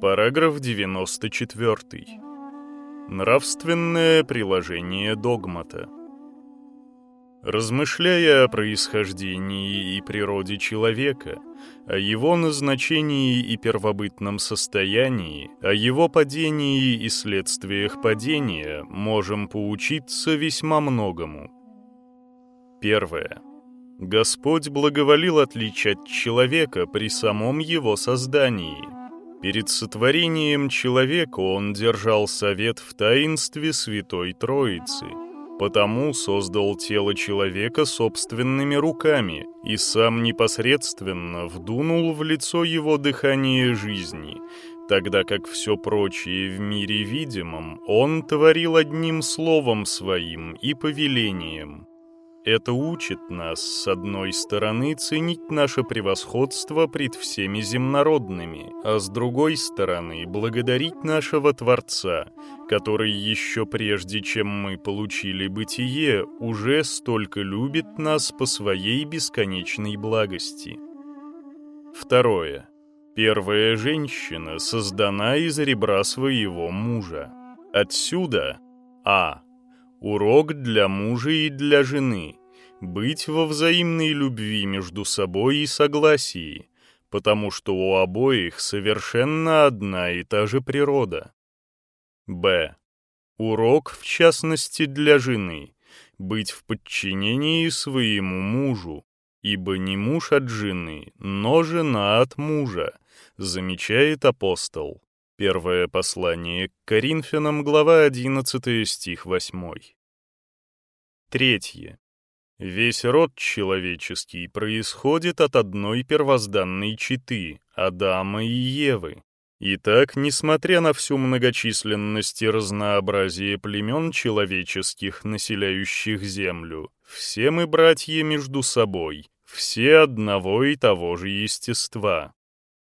Параграф 94. Нравственное приложение догмата. Размышляя о происхождении и природе человека, о его назначении и первобытном состоянии, о его падении и следствиях падения, можем поучиться весьма многому. Первое. Господь благоволил отличать человека при самом его создании. Перед сотворением человека он держал совет в таинстве Святой Троицы, потому создал тело человека собственными руками и сам непосредственно вдунул в лицо его дыхание жизни, тогда как все прочее в мире видимом он творил одним словом своим и повелением – это учит нас, с одной стороны, ценить наше превосходство пред всеми земнородными, а с другой стороны, благодарить нашего Творца, который еще прежде, чем мы получили бытие, уже столько любит нас по своей бесконечной благости. Второе. Первая женщина создана из ребра своего мужа. Отсюда А. Урок для мужа и для жены. Быть во взаимной любви между собой и согласии, потому что у обоих совершенно одна и та же природа. Б. Урок, в частности, для жены. Быть в подчинении своему мужу, ибо не муж от жены, но жена от мужа, замечает апостол. Первое послание к Коринфянам, глава 11, стих 8. Третье. Весь род человеческий происходит от одной первозданной четы — Адама и Евы. Итак, несмотря на всю многочисленность и разнообразие племен человеческих, населяющих Землю, все мы братья между собой, все одного и того же естества.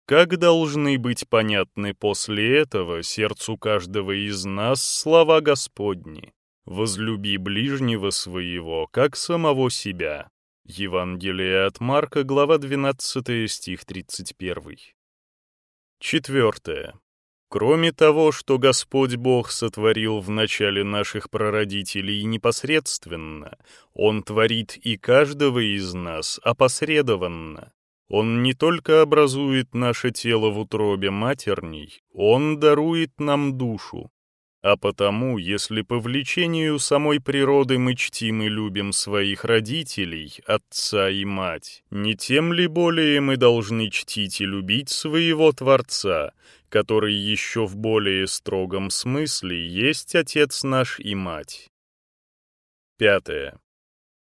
Как должны быть понятны после этого сердцу каждого из нас слова Господни? «Возлюби ближнего своего, как самого себя». Евангелие от Марка, глава 12, стих 31. Четвертое. Кроме того, что Господь Бог сотворил в начале наших прародителей непосредственно, Он творит и каждого из нас опосредованно. Он не только образует наше тело в утробе матерней, Он дарует нам душу. А потому, если по влечению самой природы мы чтим и любим своих родителей, отца и мать, не тем ли более мы должны чтить и любить своего Творца, который еще в более строгом смысле есть Отец наш и Мать? Пятое.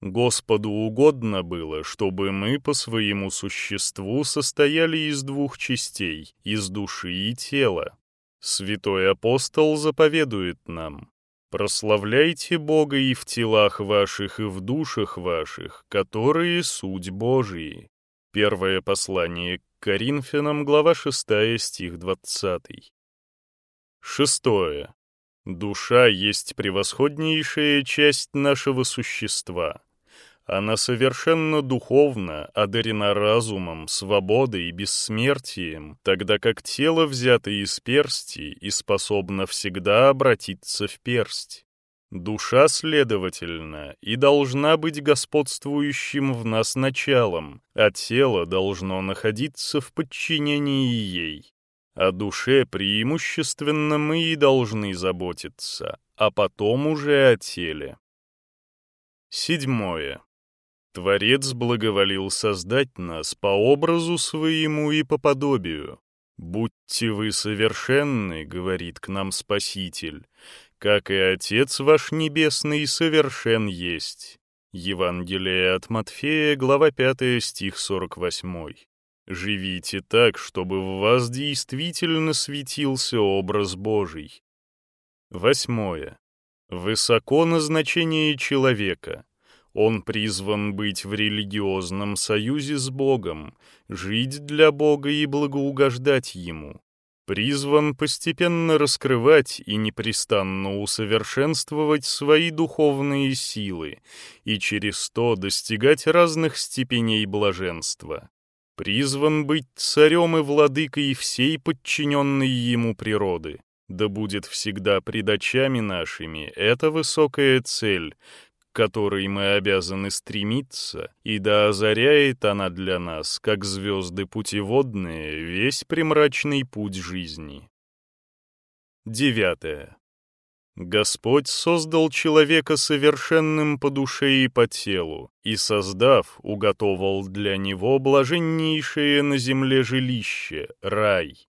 Господу угодно было, чтобы мы по своему существу состояли из двух частей, из души и тела. Святой апостол заповедует нам, «Прославляйте Бога и в телах ваших, и в душах ваших, которые суть Божии». Первое послание к Коринфянам, глава 6, стих 20. Шестое. Душа есть превосходнейшая часть нашего существа. Она совершенно духовна, одарена разумом, свободой и бессмертием, тогда как тело взято из персти и способно всегда обратиться в персть. Душа, следовательно, и должна быть господствующим в нас началом, а тело должно находиться в подчинении ей. О душе преимущественно мы и должны заботиться, а потом уже о теле. Седьмое. Творец благоволил создать нас по образу своему и по подобию. «Будьте вы совершенны», — говорит к нам Спаситель, «как и Отец ваш Небесный совершен есть». Евангелие от Матфея, глава 5, стих 48. «Живите так, чтобы в вас действительно светился образ Божий». Восьмое. Высоко назначение человека — он призван быть в религиозном союзе с Богом, жить для Бога и благоугождать Ему. Призван постепенно раскрывать и непрестанно усовершенствовать свои духовные силы и через то достигать разных степеней блаженства. призван быть царем и владыкой всей подчиненной ему природы. Да будет всегда пред очами нашими эта высокая цель, которой мы обязаны стремиться, и да озаряет она для нас, как звезды путеводные, весь примрачный путь жизни. Девятое. Господь создал человека совершенным по душе и по телу, и, создав, уготовал для него блаженнейшее на земле жилище, рай.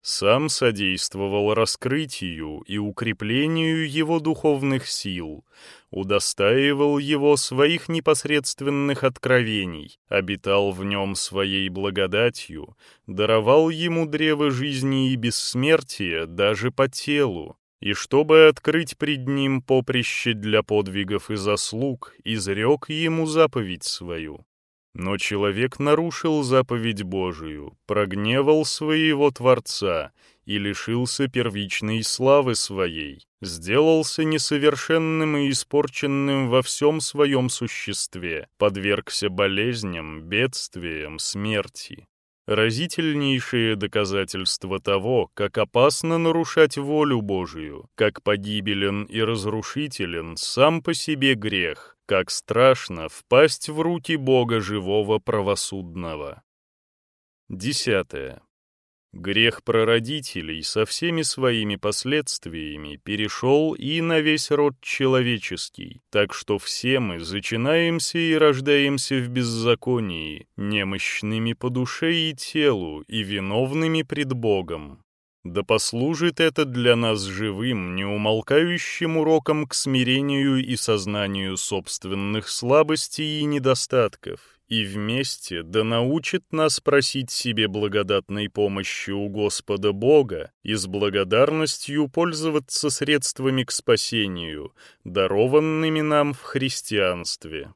Сам содействовал раскрытию и укреплению его духовных сил, удостаивал его своих непосредственных откровений, обитал в нем своей благодатью, даровал ему древо жизни и бессмертия даже по телу, и чтобы открыть пред ним поприще для подвигов и заслуг, изрек ему заповедь свою. Но человек нарушил заповедь Божию, прогневал своего Творца и лишился первичной славы своей, сделался несовершенным и испорченным во всем своем существе, подвергся болезням, бедствиям, смерти. Разительнейшее доказательство того, как опасно нарушать волю Божию, как погибелен и разрушителен сам по себе грех, как страшно впасть в руки Бога живого правосудного. Десятое. Грех прародителей со всеми своими последствиями перешел и на весь род человеческий, так что все мы зачинаемся и рождаемся в беззаконии, немощными по душе и телу и виновными пред Богом. Да послужит это для нас живым, неумолкающим уроком к смирению и сознанию собственных слабостей и недостатков, и вместе да научит нас просить себе благодатной помощи у Господа Бога и с благодарностью пользоваться средствами к спасению, дарованными нам в христианстве.